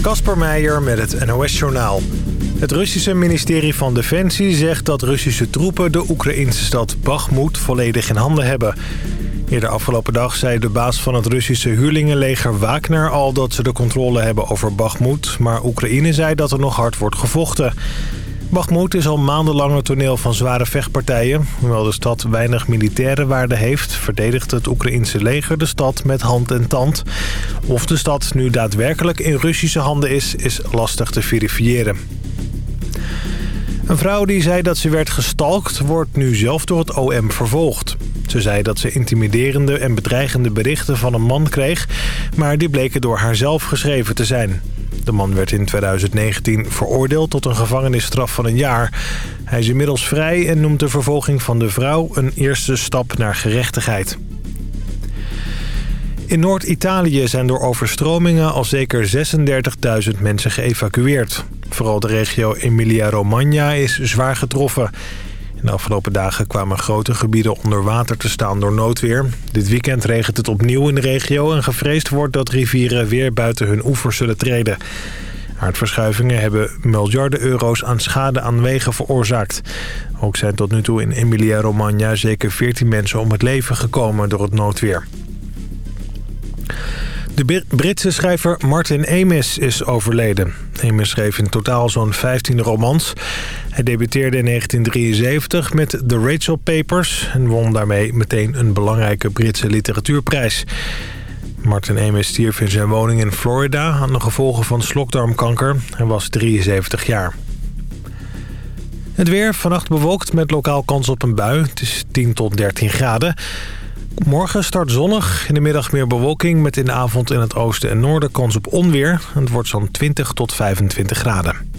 Kasper Meijer met het NOS-journaal. Het Russische ministerie van Defensie zegt dat Russische troepen... de Oekraïnse stad Bakhmut volledig in handen hebben. Eerder afgelopen dag zei de baas van het Russische huurlingenleger Wagner al... dat ze de controle hebben over Bakhmut. Maar Oekraïne zei dat er nog hard wordt gevochten. Bakhmut is al maandenlang het toneel van zware vechtpartijen. Hoewel de stad weinig militaire waarde heeft... verdedigt het Oekraïnse leger de stad met hand en tand. Of de stad nu daadwerkelijk in Russische handen is, is lastig te verifiëren. Een vrouw die zei dat ze werd gestalkt... wordt nu zelf door het OM vervolgd. Ze zei dat ze intimiderende en bedreigende berichten van een man kreeg... maar die bleken door haarzelf geschreven te zijn. De man werd in 2019 veroordeeld tot een gevangenisstraf van een jaar. Hij is inmiddels vrij en noemt de vervolging van de vrouw een eerste stap naar gerechtigheid. In Noord-Italië zijn door overstromingen al zeker 36.000 mensen geëvacueerd. Vooral de regio Emilia-Romagna is zwaar getroffen. In de afgelopen dagen kwamen grote gebieden onder water te staan door noodweer. Dit weekend regent het opnieuw in de regio en gevreesd wordt dat rivieren weer buiten hun oevers zullen treden. Aardverschuivingen hebben miljarden euro's aan schade aan wegen veroorzaakt. Ook zijn tot nu toe in Emilia-Romagna zeker 14 mensen om het leven gekomen door het noodweer. De Britse schrijver Martin Amis is overleden. Amis schreef in totaal zo'n 15 romans. Hij debuteerde in 1973 met The Rachel Papers... en won daarmee meteen een belangrijke Britse literatuurprijs. Martin Amis stierf in zijn woning in Florida... aan de gevolgen van slokdarmkanker. Hij was 73 jaar. Het weer, vannacht bewolkt met lokaal kans op een bui. Het is 10 tot 13 graden. Morgen start zonnig. In de middag meer bewolking met in de avond in het oosten en noorden kans op onweer. Het wordt zo'n 20 tot 25 graden.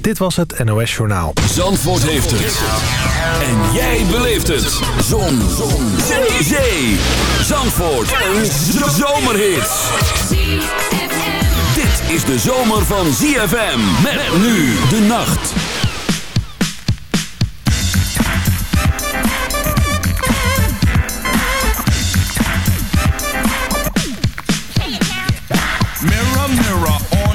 Dit was het NOS Journaal. Zandvoort heeft het. En jij beleeft het. Zon. Zon. Zee. Zee. Zandvoort. Een zomerhit. Dit is de zomer van ZFM. Met nu de nacht.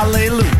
hallelujah.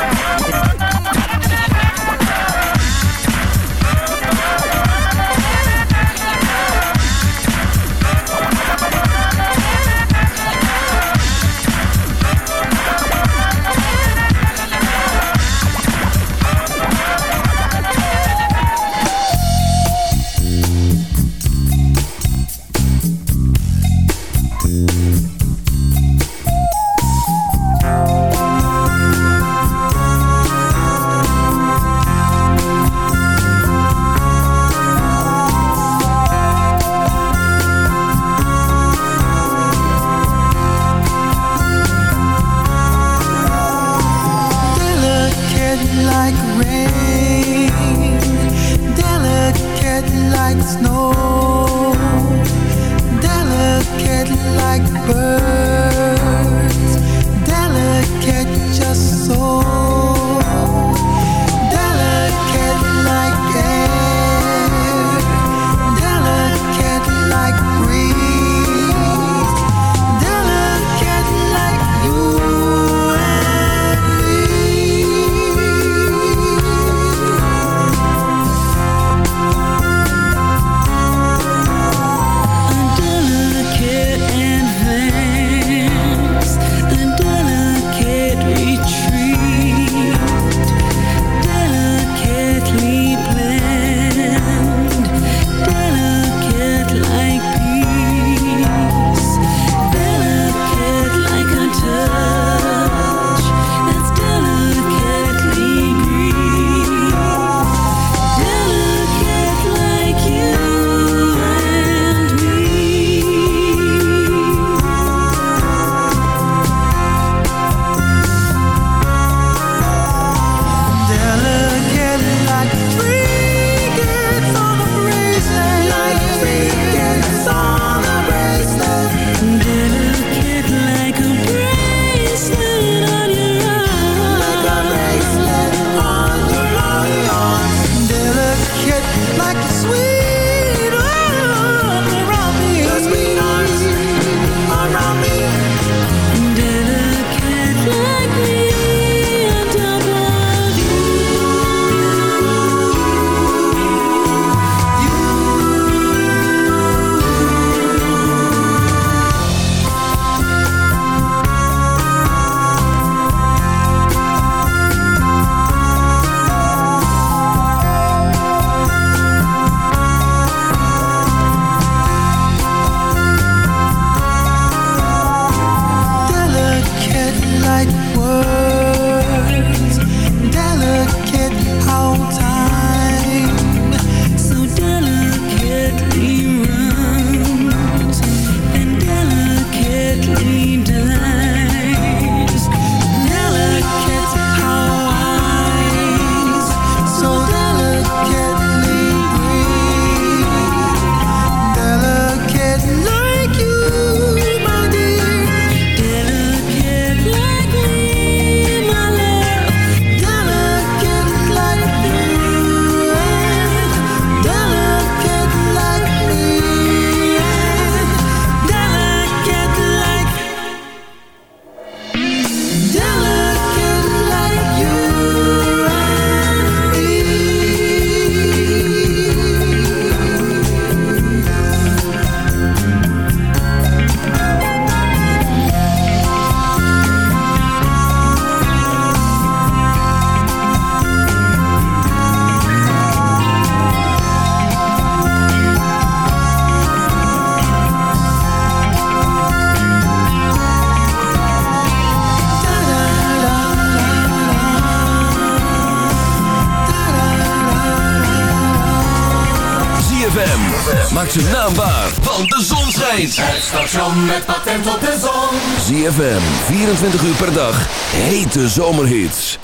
maakt zijn naam waar, want de zon schijnt. Het station met patent op de zon. ZFM, 24 uur per dag, hete zomerhits.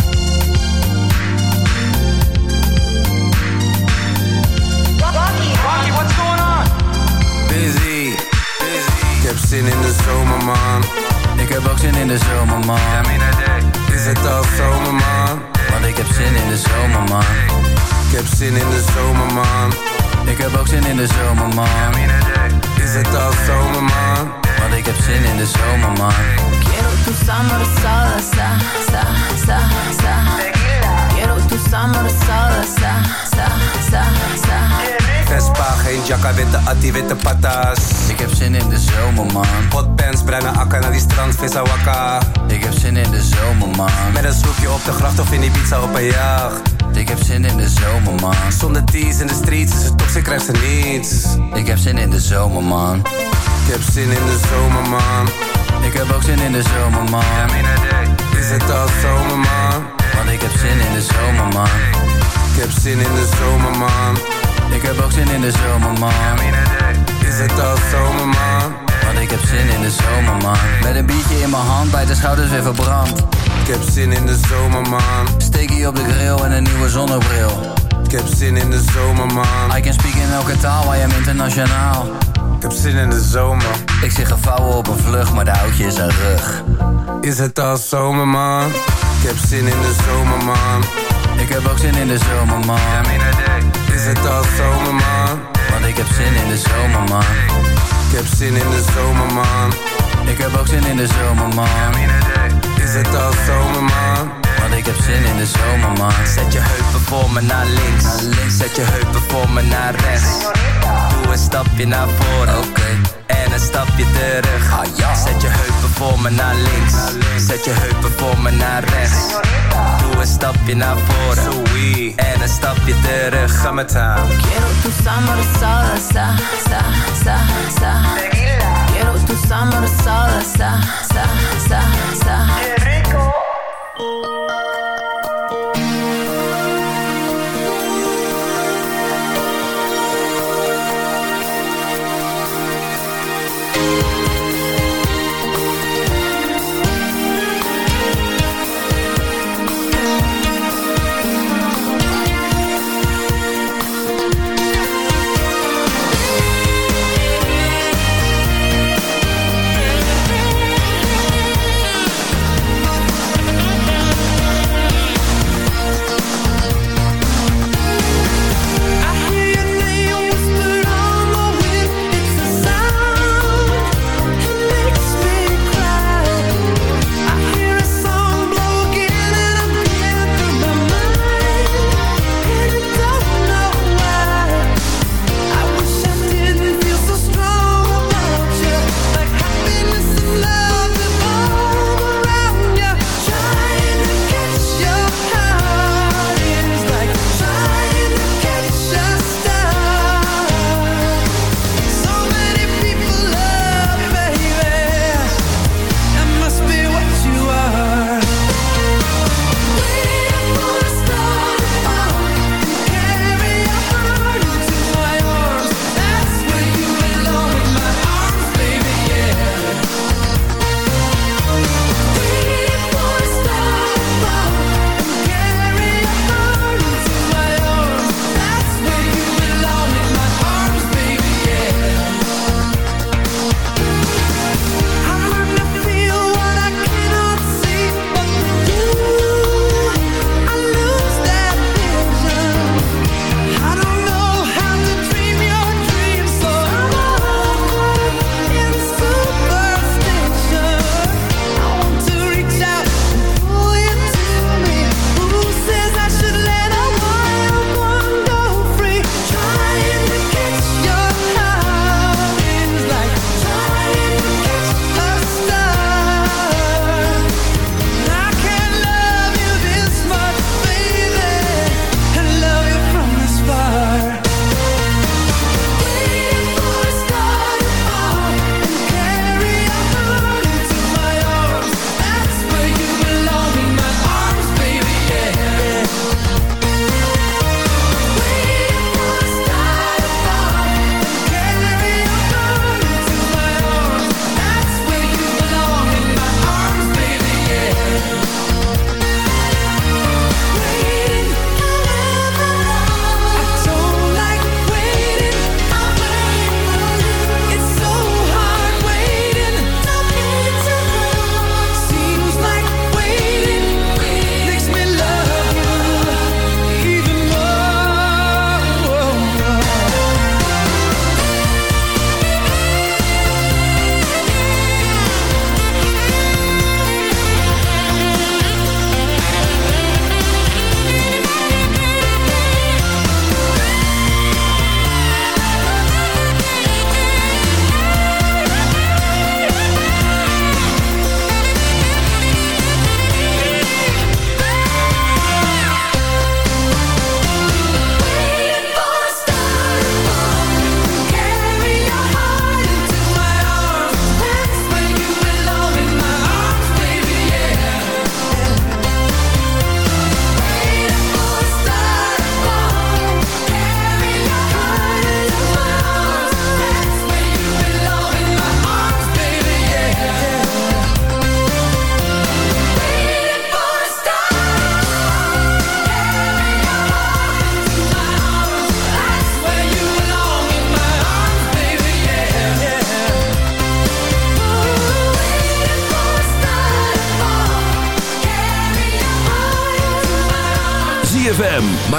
Rocky, Rocky, what's going on? Busy, busy. Ik heb zin in de zomer, man. Ik heb ook zin in de zomer, man. Is het al zomer, man? Want ik heb zin in de zomer, man. Ik heb zin in de zomer, man. Ik heb ook zin in de zomer, man. Is het al zomer, man? Want ik heb zin in de zomer, man. Quiero tu summer salsa, sa, sa, sa. Quiero tu summer salsa, sa, sa, sa. Vespa, geen jacka, witte attie, witte patas. Ik heb zin in de zomer, man. Hotpants, bruine akka naar die strand, vissa wakka. Ik heb zin in de zomer, man. Met een snoepje op de gracht of in die pizza op een jacht. Ik heb zin in de zomer, man. Zonder teas in de streets is het toxic, krijgt ze niets. Ik heb zin in de zomer, man. Ik heb zin in de zomer, man. Ik heb ook zin in de zomer, man. Is het al zomer, man? Want ik heb zin in de zomer, man. Ik heb zin in de zomer, man. Ik heb ook zin in de zomer, man. Is het al zomer, man? Want ik heb zin in de zomer, man. Met een biertje in mijn hand, bij de schouders weer verbrand. Ik heb zin in de zomer, man. Steekie op de grill en een nieuwe zonnebril. Ik heb zin in de zomer, man. I can speak in elke taal, I am internationaal. Ik heb zin in de zomer. Ik zie gevouwen op een vlucht, maar de houtje is een rug. Is het al zomer, man? Ik heb zin in de zomer, man. Ik heb ook zin in de zomer, man. Is het al zomer, man? Want ik heb zin in de zomer, man. Ik heb zin in de zomer, man. Ik heb ook zin in de zomer, man. Is het al zomer, man? Want ik heb zin in de zomer, man. Zet je heupen voor me naar links. Naar links. Zet je heupen voor me naar rechts. Doe een stapje naar voren. Oké. En een stapje terug. Ah, ja. Zet je heupen voor me naar links. Zet je heupen voor me naar rechts. Doe een stapje naar voren. En een stapje terug. Ga met haar. Quiero tu salsa, sa, sa, sa. Quiero tu summer salsa, sa, sa, sa. ZFM maakt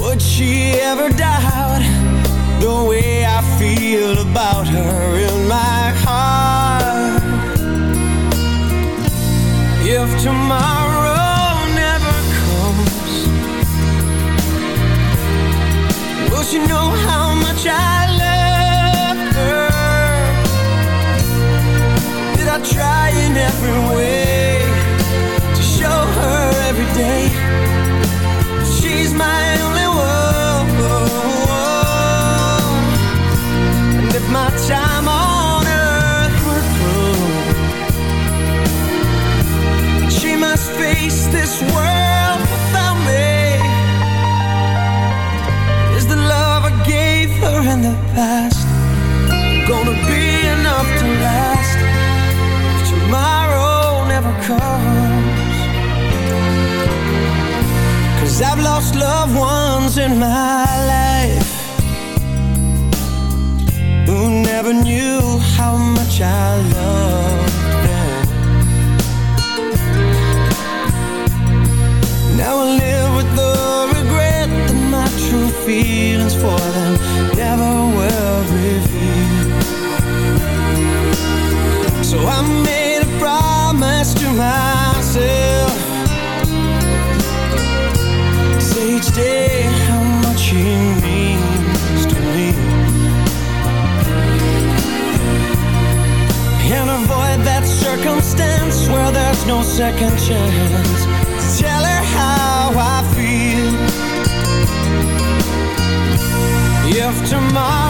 Would she ever doubt The way I feel about her in my heart? If tomorrow comes. Cause I've lost loved ones in my life Who never knew how much I loved them. Now I live with the regret that my true feelings for them never will reveal. So I made Say how much he means to me avoid that circumstance where there's no second chance Tell her how I feel If tomorrow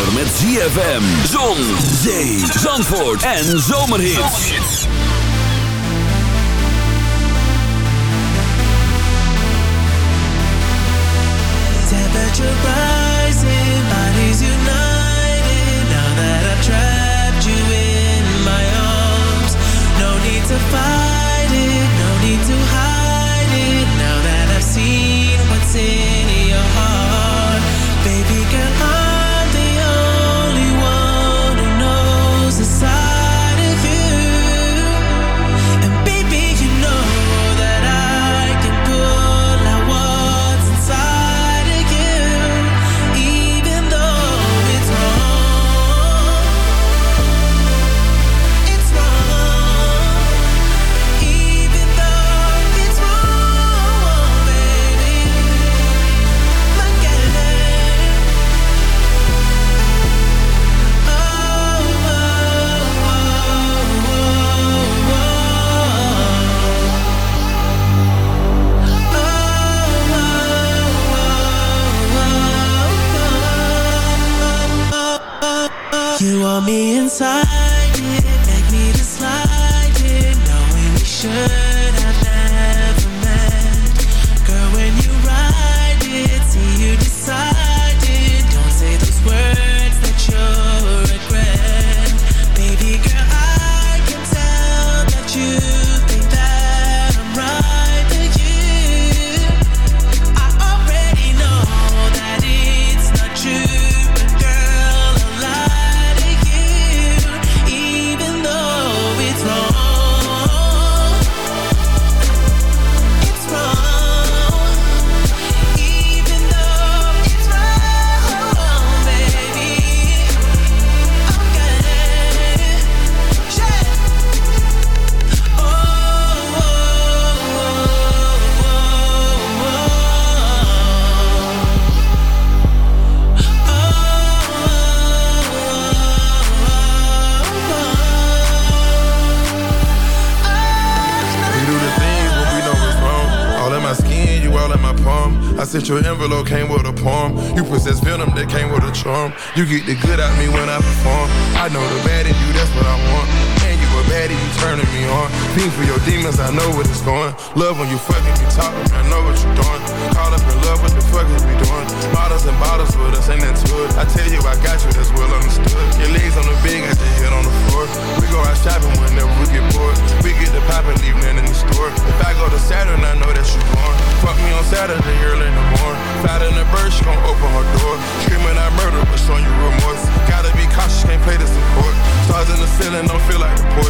zomer met ZFM. Zon, zee, zandvoort en zomerhits. Temperature rising, bodies united. Now that I've trapped you in my arms, no need to fight You get the good out me when I perform. I know the bad in you, that's what I want. A baddie, you turning me on. Fiend for your demons, I know what it's going. Love when you fucking me talking, I know what you're doing. Caught up in love, what the fuck is we doing? Bottles and bottles with us, ain't that it. I tell you, I got you, that's well understood. Your legs on the bed, got your head on the floor. We go out shopping whenever we get bored. We get the pop and leave nothing in the store. If I go to Saturn, I know that you're born. Fuck me on Saturday, early in the morning. Fat in the bird, she gon' open her door. Screaming out murder, but showing you remorse. Gotta be cautious, can't play this court. Stars in the ceiling, don't feel like the Porsche.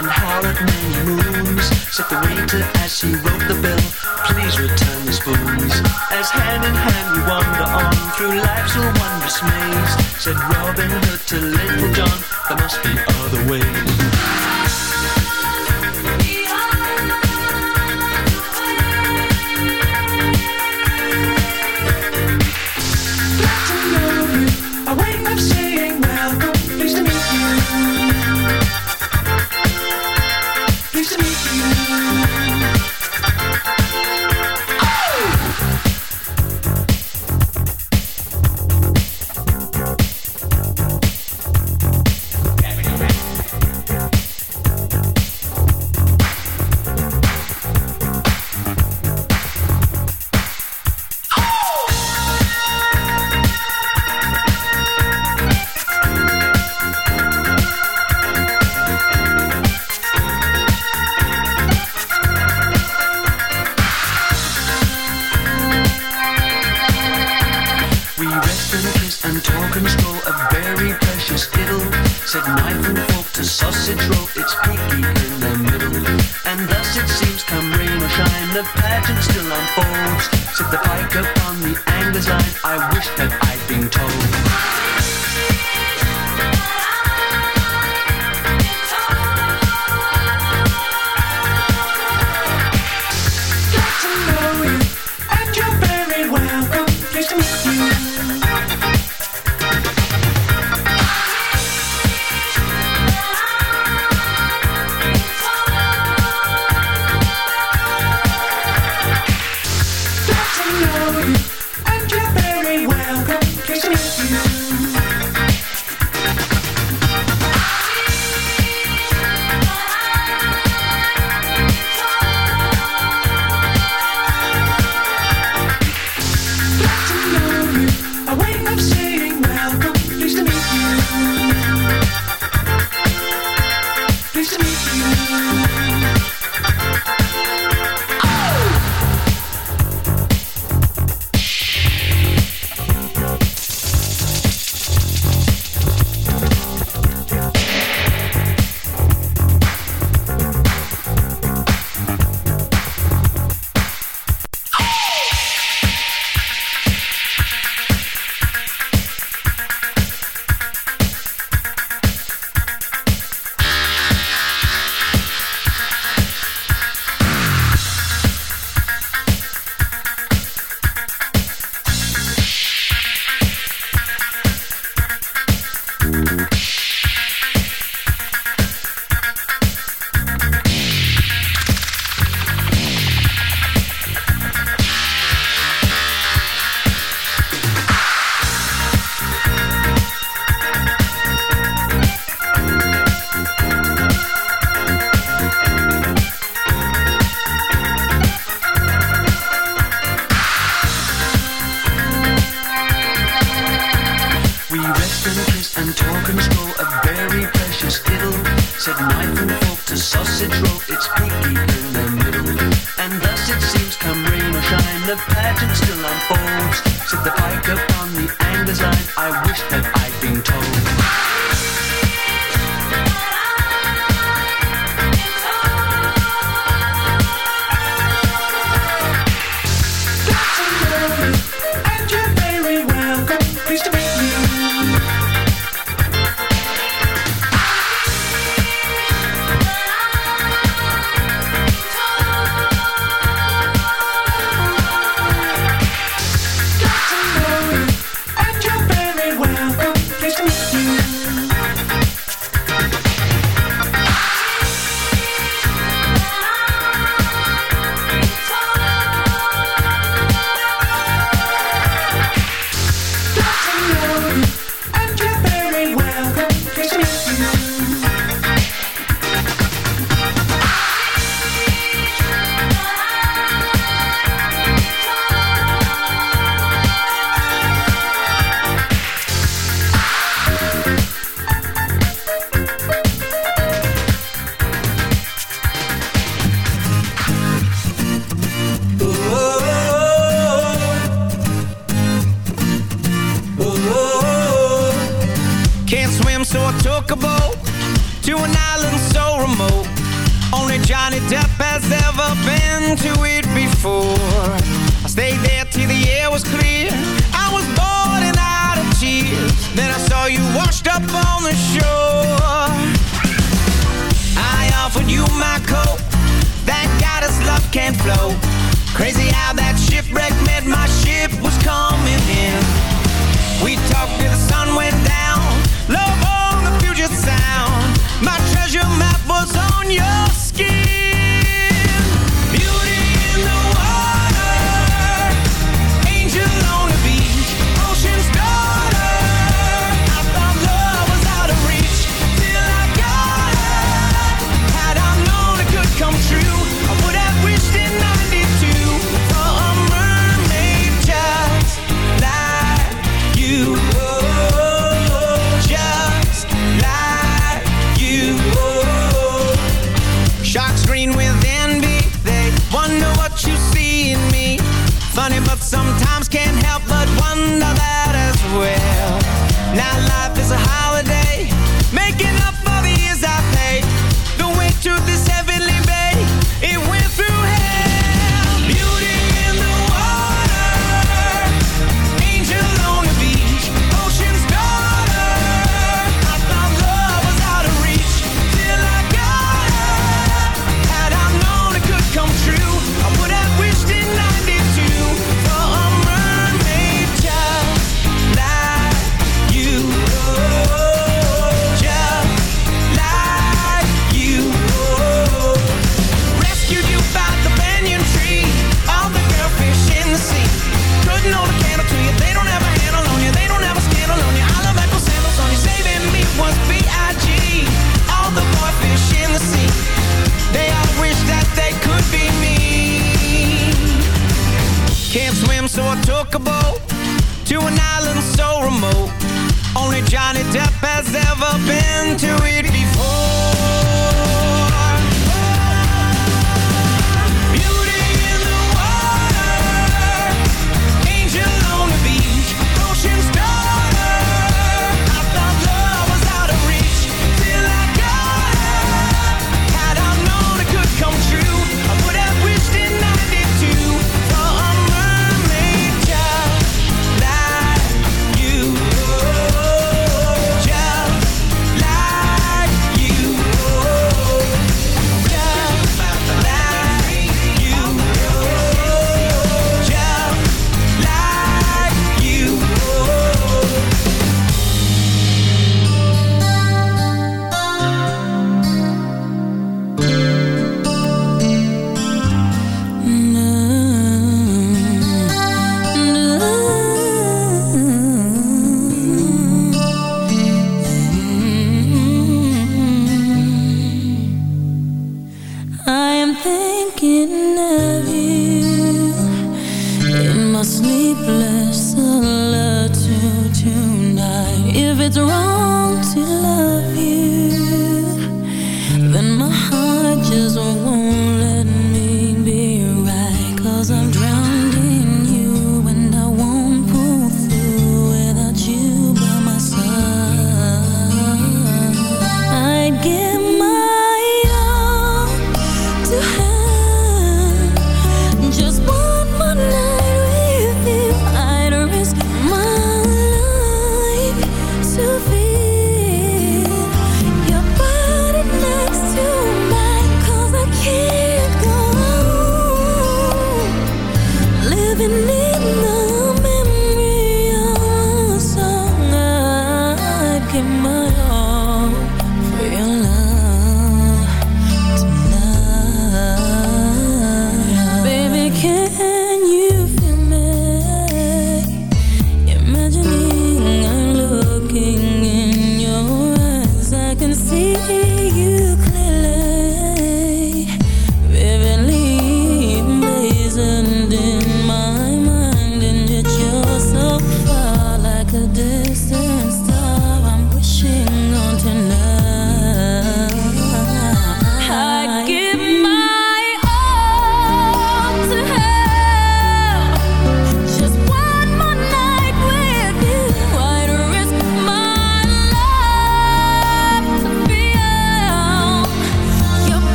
and howl many moons. Said the waiter as he wrote the bill, please return the spoons. As hand in hand we wander on through life's wondrous maze. Said Robin Hood to Little John, there must be other ways. picture me you.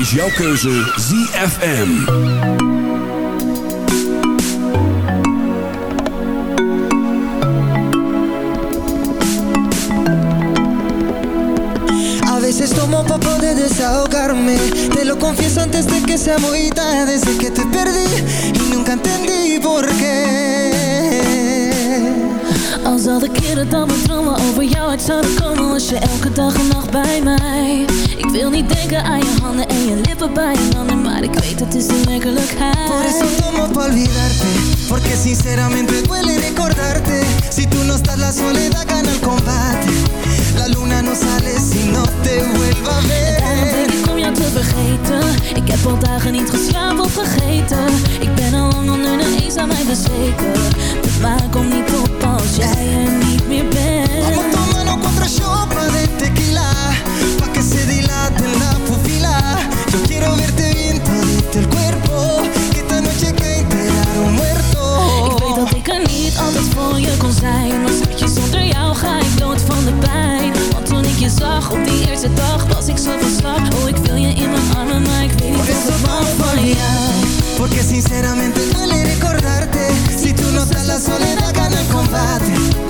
Is jouw keuze ZFM. A veces tomo pa poder desahogarme. Te lo confieso antes de que sea muy tarde. Desde que te perdí y nunca entendí por qué. Als al de keren dat mijn dromen over jou uit zouden komen Was je elke dag en nacht bij mij wil niet denken aan je handen en je lippen bij je handen Maar ik weet het is de werkelijkheid. Por eso tomo pa olvidarte Porque sinceramente duele recordarte. Si tú no estás la soledad gana el combate. La luna no sale si no te vuelva a ver. Daarom denk ik om jou te vergeten. Ik heb al dagen niet geslapen of vergeten. Ik ben al lang onder de eens aan mij bezweken. De maan komt niet op als jij er niet meer bent Porque sinceramente duele recordarte. Si tú no estás la soledad gana el combate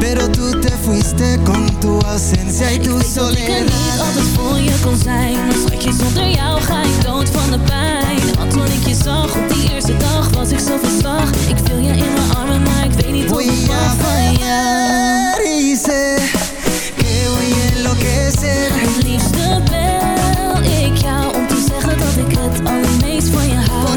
Pero tú te fuiste con tu ausencia y tu Ik weet dat ik er soledad. niet altijd voor je kon zijn. Maar schatje, zonder jou ga ik dood van de pijn. Want toen ik je zag op die eerste dag was ik zo van slag Ik viel je in mijn armen, maar ik weet niet wat ik mag van jou sé que voy a enloquecer. Het liefste bel ik jou om te zeggen dat ik het allermeest van je hou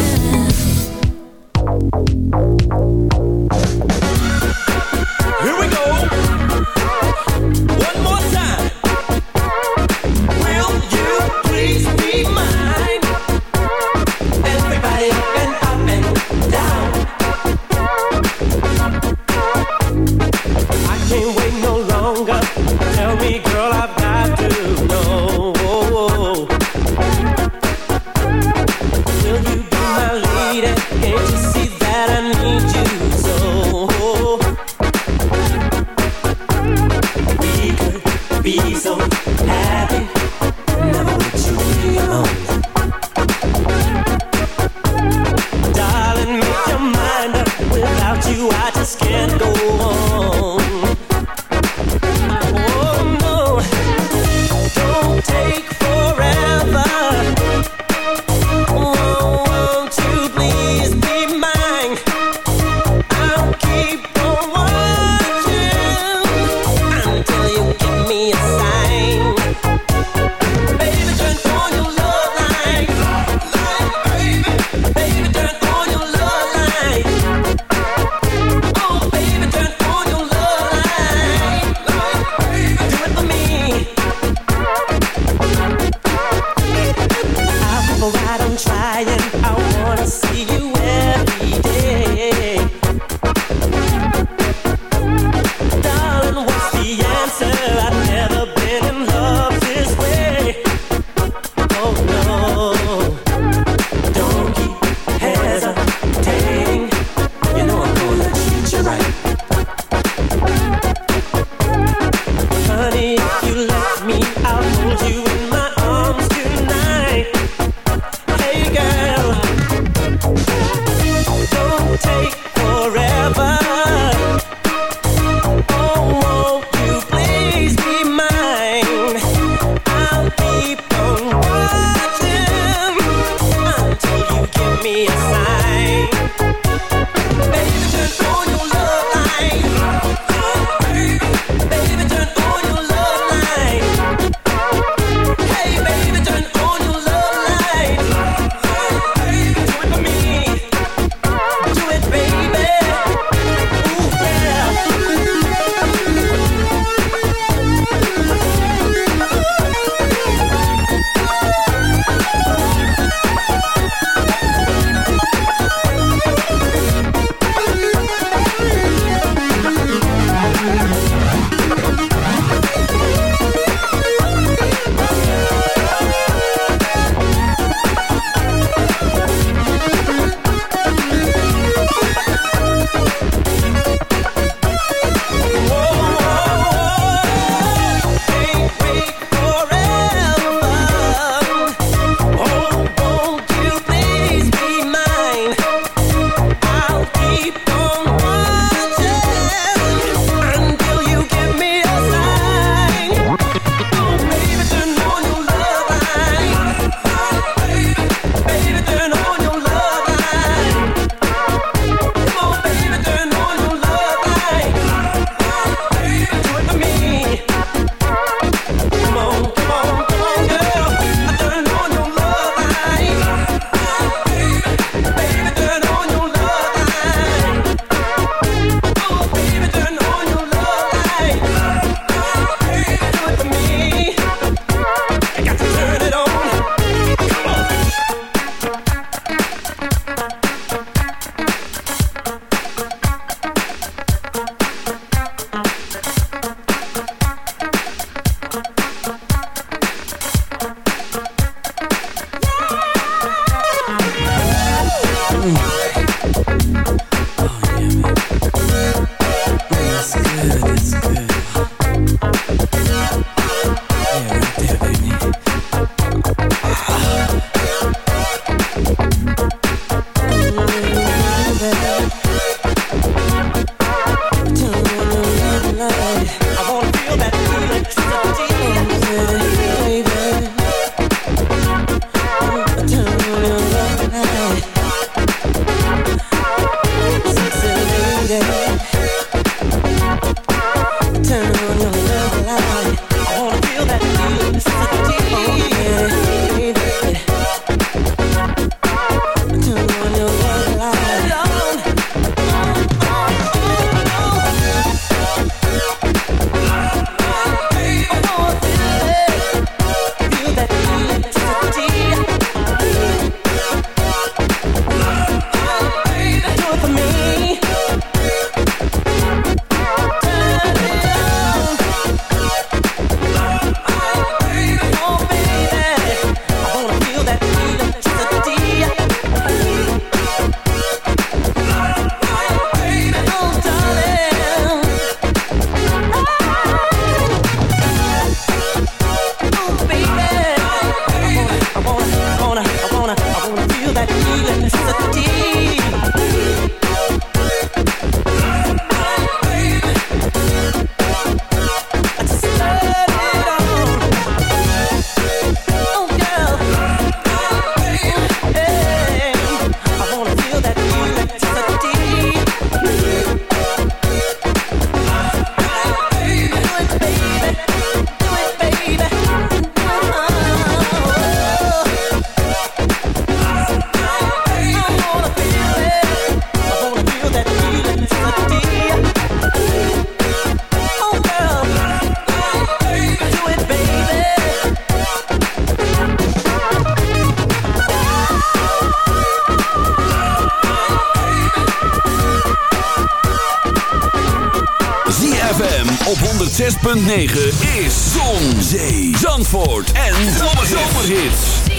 106.9 is Zon, Zee, Zandvoort en Zomerhits.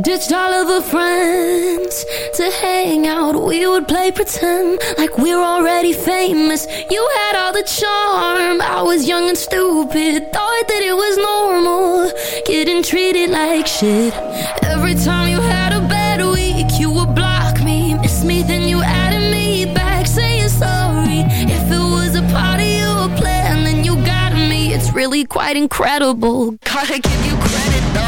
Ditched all of the friends to hang out. We would play pretend like we're already famous. You had all the charm. I was young and stupid. Thought that it was normal. Getting treated like shit. Every time you had a really quite incredible. Gotta give you credit though.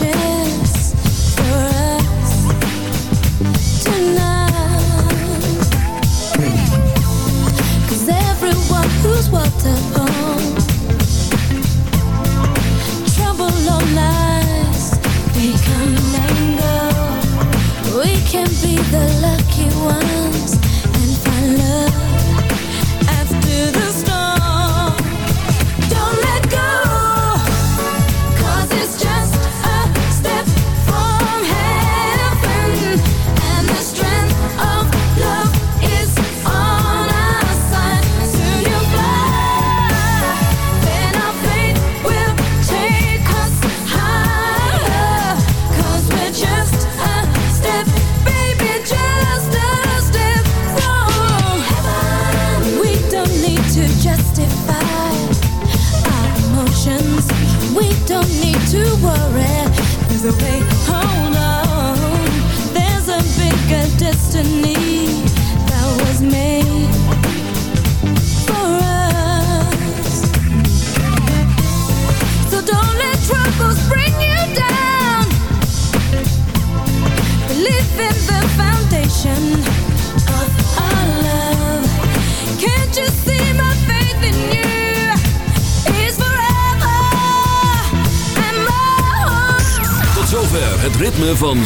watching